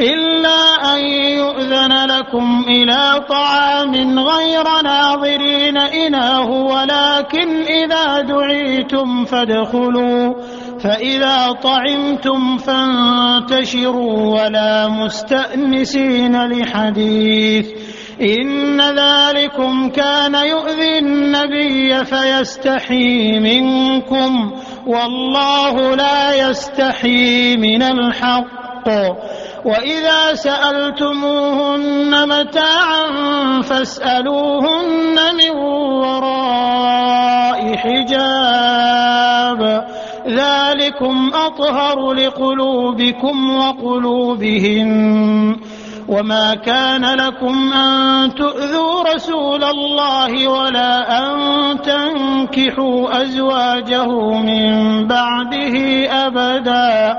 إلا أن يؤذن لكم إلى طعام غير ناظرين إناه ولكن إذا دعيتم فادخلوا فإذا طعمتم فانتشروا ولا مستأنسين لحديث. إن ذلكم كان يؤذي النبي فيستحي منكم والله لا يستحي من الحق. وإذا سألتموهن متاعا فاسألوهن من وراء حجاب. ذلكم أطهر لقلوبكم وقلوبهم وما كان لكم أن تؤذوا رسول الله ولا أن تنكحوا أزواجه من بعده أبدا.